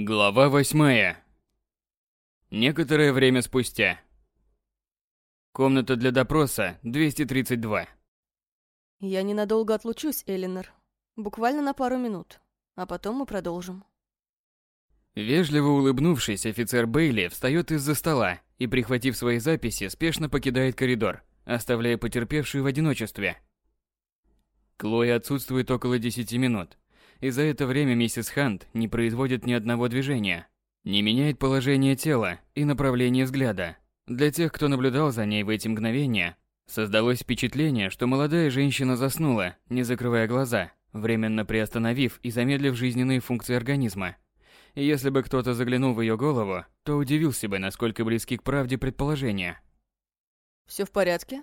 Глава восьмая. Некоторое время спустя. Комната для допроса 232. Я ненадолго отлучусь, Элинор. Буквально на пару минут. А потом мы продолжим. Вежливо улыбнувшись, офицер Бейли встает из-за стола и, прихватив свои записи, спешно покидает коридор, оставляя потерпевшую в одиночестве. Клоя отсутствует около 10 минут, и за это время миссис Хант не производит ни одного движения, не меняет положение тела и направление взгляда. Для тех, кто наблюдал за ней в эти мгновения, создалось впечатление, что молодая женщина заснула, не закрывая глаза, временно приостановив и замедлив жизненные функции организма. И если бы кто-то заглянул в ее голову, то удивился бы, насколько близки к правде предположения. Все в порядке?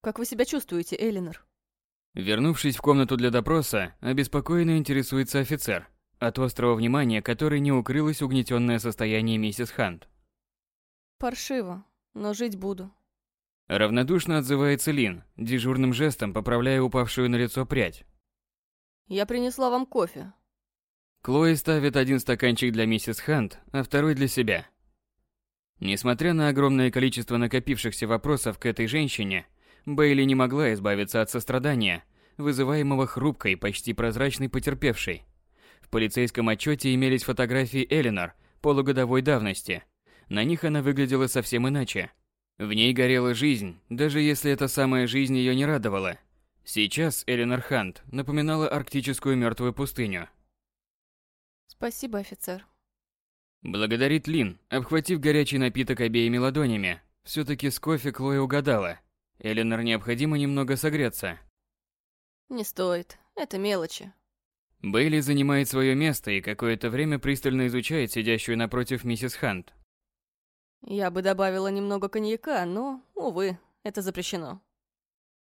Как вы себя чувствуете, Элинор? Вернувшись в комнату для допроса, обеспокоенно интересуется офицер, от острого внимания которой не укрылось угнетенное состояние миссис Хант. Паршиво, но жить буду. Равнодушно отзывается Лин, дежурным жестом поправляя упавшую на лицо прядь. Я принесла вам кофе. Клои ставит один стаканчик для миссис Хант, а второй для себя. Несмотря на огромное количество накопившихся вопросов к этой женщине, Бейли не могла избавиться от сострадания, вызываемого хрупкой, почти прозрачной потерпевшей. В полицейском отчете имелись фотографии Элинор полугодовой давности. На них она выглядела совсем иначе. В ней горела жизнь, даже если эта самая жизнь ее не радовала. Сейчас Элинор Хант напоминала арктическую мертвую пустыню. Спасибо, офицер. Благодарит Лин, обхватив горячий напиток обеими ладонями. Все-таки с кофе Клоя угадала. Эленор необходимо немного согреться. Не стоит, это мелочи. Бейли занимает свое место и какое-то время пристально изучает сидящую напротив миссис Хант. Я бы добавила немного коньяка, но, увы, это запрещено.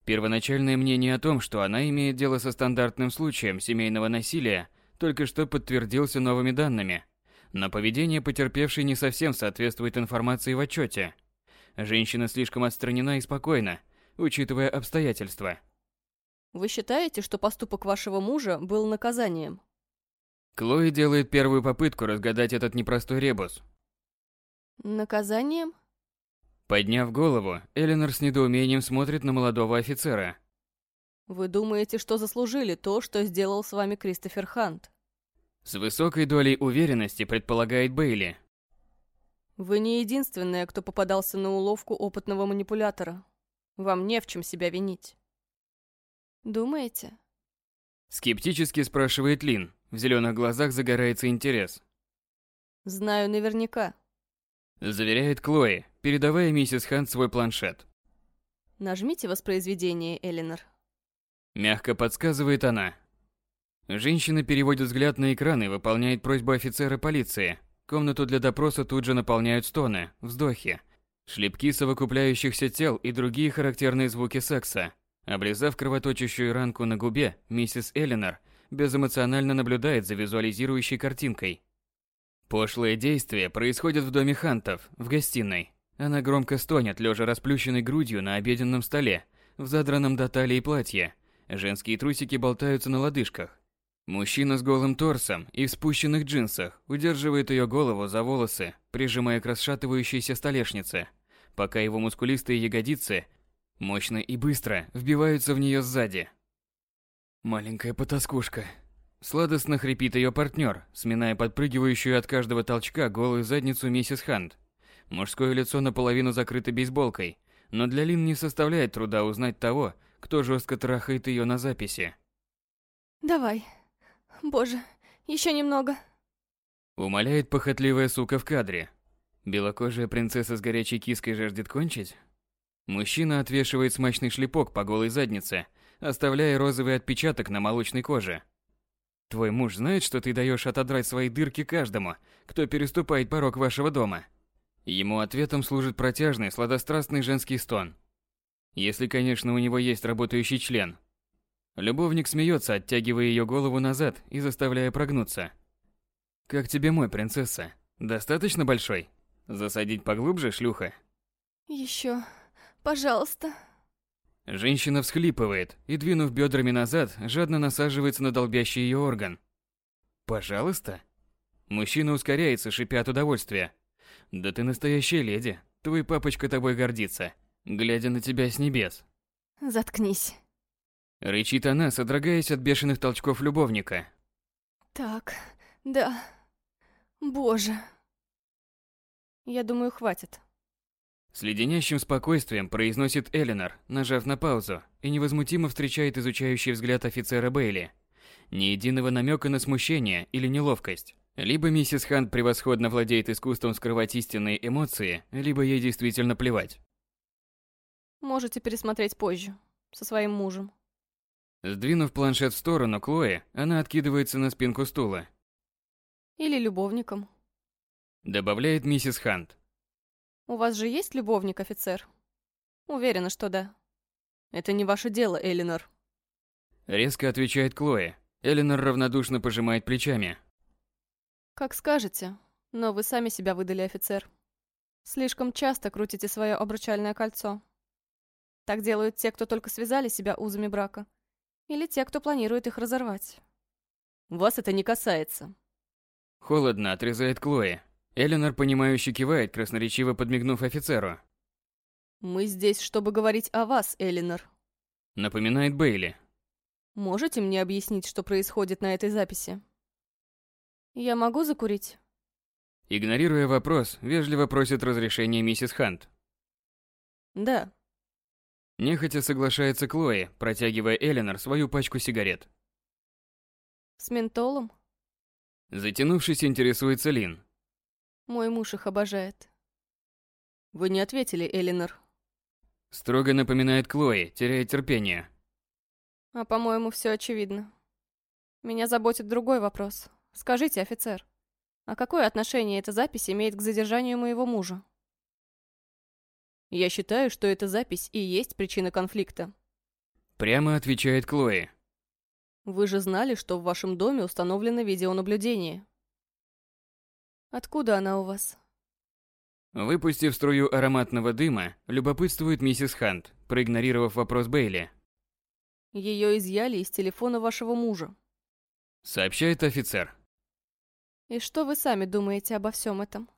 Первоначальное мнение о том, что она имеет дело со стандартным случаем семейного насилия, только что подтвердился новыми данными. Но поведение потерпевшей не совсем соответствует информации в отчете. Женщина слишком отстранена и спокойна, учитывая обстоятельства. Вы считаете, что поступок вашего мужа был наказанием? Клои делает первую попытку разгадать этот непростой ребус. Наказанием? Подняв голову, Эленор с недоумением смотрит на молодого офицера. Вы думаете, что заслужили то, что сделал с вами Кристофер Хант? С высокой долей уверенности предполагает Бейли. Вы не единственная, кто попадался на уловку опытного манипулятора. Вам не в чем себя винить. Думаете? Скептически спрашивает Лин. В зеленых глазах загорается интерес. Знаю наверняка. Заверяет Клои, передавая миссис Хант свой планшет. Нажмите воспроизведение, Элинор. Мягко подсказывает она. Женщина переводит взгляд на экран и выполняет просьбу офицера полиции – Комнату для допроса тут же наполняют стоны, вздохи, шлепки совокупляющихся тел и другие характерные звуки секса. Облизав кровоточащую ранку на губе, миссис Эллинор безэмоционально наблюдает за визуализирующей картинкой. Пошлое действие происходит в доме Хантов, в гостиной. Она громко стонет, лежа расплющенной грудью на обеденном столе, в задранном до талии платье. Женские трусики болтаются на лодыжках. Мужчина с голым торсом и в спущенных джинсах удерживает ее голову за волосы, прижимая к расшатывающейся столешнице, пока его мускулистые ягодицы мощно и быстро вбиваются в нее сзади. Маленькая потаскушка. Сладостно хрипит ее партнер, сминая подпрыгивающую от каждого толчка голую задницу миссис Хант. Мужское лицо наполовину закрыто бейсболкой, но для Лин не составляет труда узнать того, кто жестко трахает ее на записи. «Давай, Боже, еще немного. Умоляет похотливая сука в кадре. Белокожая принцесса с горячей киской жаждет кончить? Мужчина отвешивает смачный шлепок по голой заднице, оставляя розовый отпечаток на молочной коже. Твой муж знает, что ты даешь отодрать свои дырки каждому, кто переступает порог вашего дома. Ему ответом служит протяжный, сладострастный женский стон. Если, конечно, у него есть работающий член. Любовник смеется, оттягивая ее голову назад и заставляя прогнуться. «Как тебе мой, принцесса? Достаточно большой? Засадить поглубже, шлюха?» Еще, пожалуйста». Женщина всхлипывает и, двинув бедрами назад, жадно насаживается на долбящий ее орган. «Пожалуйста?» Мужчина ускоряется, шипя от удовольствия. Да ты настоящая леди. Твой папочка тобой гордится, глядя на тебя с небес. Заткнись. Рычит она, содрогаясь от бешеных толчков любовника. Так, да. Боже. Я думаю, хватит. С леденящим спокойствием произносит Элинор, нажав на паузу, и невозмутимо встречает изучающий взгляд офицера Бейли. Ни единого намека на смущение или неловкость. Либо миссис Хант превосходно владеет искусством скрывать истинные эмоции, либо ей действительно плевать. Можете пересмотреть позже, со своим мужем. Сдвинув планшет в сторону Клои, она откидывается на спинку стула. Или любовником. Добавляет миссис Хант. У вас же есть любовник, офицер? Уверена, что да. Это не ваше дело, Элинор. Резко отвечает Клоя. Элинор равнодушно пожимает плечами. Как скажете, но вы сами себя выдали, офицер. Слишком часто крутите свое обручальное кольцо. Так делают те, кто только связали себя узами брака. Или те, кто планирует их разорвать. Вас это не касается. Холодно отрезает Клоя. Эленор, понимающе кивает, красноречиво подмигнув офицеру. «Мы здесь, чтобы говорить о вас, Элинор», — напоминает Бейли. «Можете мне объяснить, что происходит на этой записи?» «Я могу закурить?» Игнорируя вопрос, вежливо просит разрешения миссис Хант. «Да». Нехотя соглашается Клои, протягивая Эленор свою пачку сигарет. «С ментолом?» Затянувшись, интересуется Лин. Мой муж их обожает. Вы не ответили, Элинор. Строго напоминает Клои, теряя терпение. А по-моему, все очевидно. Меня заботит другой вопрос. Скажите, офицер, а какое отношение эта запись имеет к задержанию моего мужа? Я считаю, что эта запись и есть причина конфликта. Прямо отвечает Клои. Вы же знали, что в вашем доме установлено видеонаблюдение. Откуда она у вас? Выпустив струю ароматного дыма, любопытствует миссис Хант, проигнорировав вопрос Бейли. Ее изъяли из телефона вашего мужа. Сообщает офицер. И что вы сами думаете обо всем этом?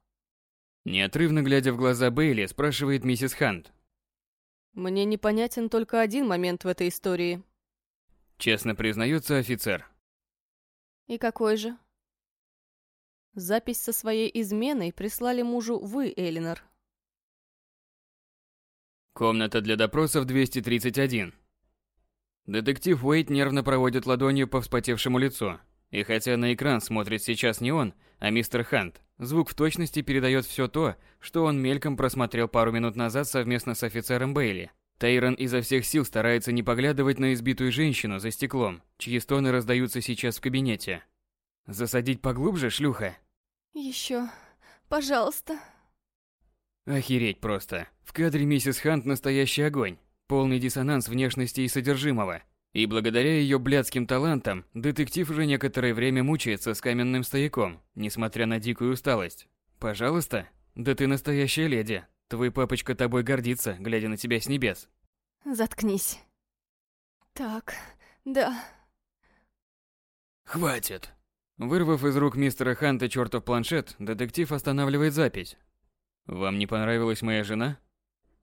Неотрывно глядя в глаза Бейли, спрашивает миссис Хант. Мне непонятен только один момент в этой истории. Честно признается офицер. И какой же? Запись со своей изменой прислали мужу вы, Элинор. Комната для допросов 231. Детектив Уэйт нервно проводит ладонью по вспотевшему лицу. И хотя на экран смотрит сейчас не он, а мистер Хант, звук в точности передает все то, что он мельком просмотрел пару минут назад совместно с офицером Бейли. Тейрон изо всех сил старается не поглядывать на избитую женщину за стеклом, чьи стоны раздаются сейчас в кабинете. «Засадить поглубже, шлюха?» Еще, пожалуйста. Охереть просто. В кадре миссис Хант настоящий огонь. Полный диссонанс внешности и содержимого. И благодаря ее блядским талантам, детектив уже некоторое время мучается с каменным стояком, несмотря на дикую усталость. Пожалуйста. Да ты настоящая леди. Твой папочка тобой гордится, глядя на тебя с небес. Заткнись. Так, да. Хватит. Вырвав из рук мистера Ханта чертов планшет, детектив останавливает запись. «Вам не понравилась моя жена?»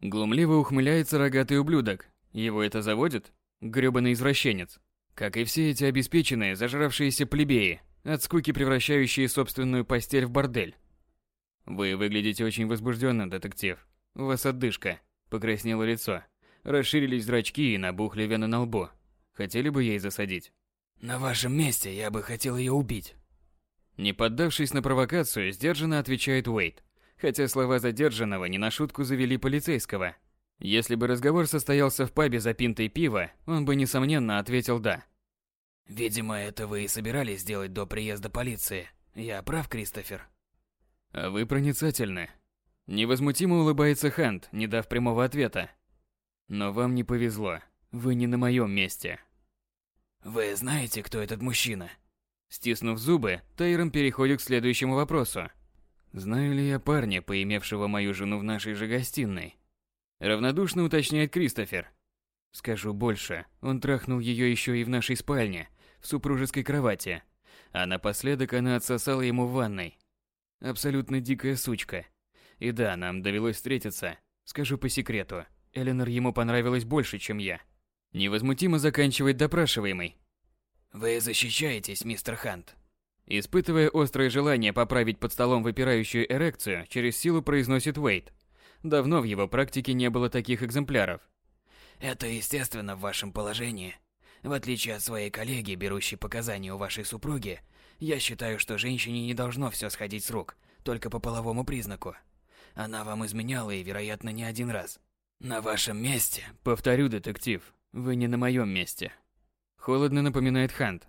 Глумливо ухмыляется рогатый ублюдок. Его это заводит? Грёбаный извращенец. Как и все эти обеспеченные, зажравшиеся плебеи, от скуки превращающие собственную постель в бордель. Вы выглядите очень возбужденно, детектив. У вас отдышка. Покраснело лицо. Расширились зрачки и набухли вены на лбу. Хотели бы ей засадить? На вашем месте я бы хотел ее убить. Не поддавшись на провокацию, сдержанно отвечает Уэйт, хотя слова задержанного не на шутку завели полицейского. Если бы разговор состоялся в пабе за пинтой пива, он бы несомненно ответил «да». Видимо, это вы и собирались сделать до приезда полиции. Я прав, Кристофер? А вы проницательны. Невозмутимо улыбается Хант, не дав прямого ответа. Но вам не повезло. Вы не на моем месте. Вы знаете, кто этот мужчина? Стиснув зубы, Тайрон переходит к следующему вопросу. Знаю ли я парня, поимевшего мою жену в нашей же гостиной? Равнодушно уточняет Кристофер. Скажу больше, он трахнул ее еще и в нашей спальне, в супружеской кровати. А напоследок она отсосала ему в ванной. Абсолютно дикая сучка. И да, нам довелось встретиться. Скажу по секрету, Эленор ему понравилась больше, чем я. Невозмутимо заканчивает допрашиваемый. Вы защищаетесь, мистер Хант. Испытывая острое желание поправить под столом выпирающую эрекцию, через силу произносит Уэйт. Давно в его практике не было таких экземпляров. Это естественно в вашем положении. В отличие от своей коллеги, берущей показания у вашей супруги, я считаю, что женщине не должно все сходить с рук, только по половому признаку. Она вам изменяла и, вероятно, не один раз. На вашем месте... Повторю, детектив, вы не на моем месте. Холодно напоминает Хант.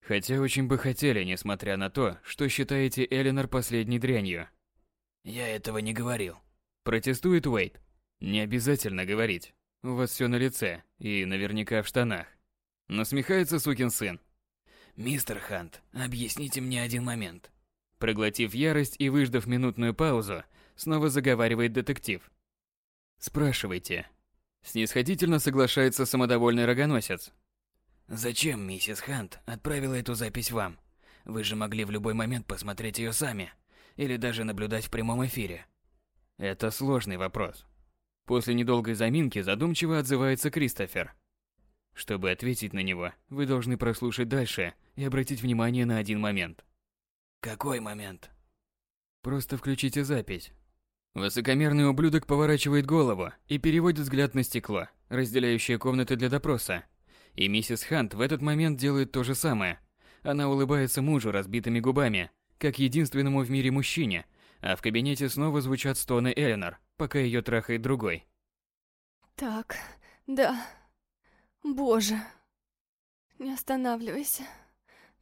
Хотя очень бы хотели, несмотря на то, что считаете Эленор последней дрянью. Я этого не говорил. Протестует Уэйт. Не обязательно говорить. У вас все на лице и наверняка в штанах. Насмехается сукин сын. Мистер Хант, объясните мне один момент. Проглотив ярость и выждав минутную паузу, снова заговаривает детектив. Спрашивайте. Снисходительно соглашается самодовольный рогоносец. Зачем миссис Хант отправила эту запись вам? Вы же могли в любой момент посмотреть ее сами. Или даже наблюдать в прямом эфире. Это сложный вопрос. После недолгой заминки задумчиво отзывается Кристофер. Чтобы ответить на него, вы должны прослушать дальше и обратить внимание на один момент. Какой момент? Просто включите запись. Высокомерный ублюдок поворачивает голову и переводит взгляд на стекло, разделяющее комнаты для допроса. И миссис Хант в этот момент делает то же самое. Она улыбается мужу разбитыми губами, как единственному в мире мужчине, а в кабинете снова звучат стоны Эленор, пока ее трахает другой. Так, да. Боже. Не останавливайся.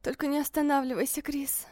Только не останавливайся, Крис.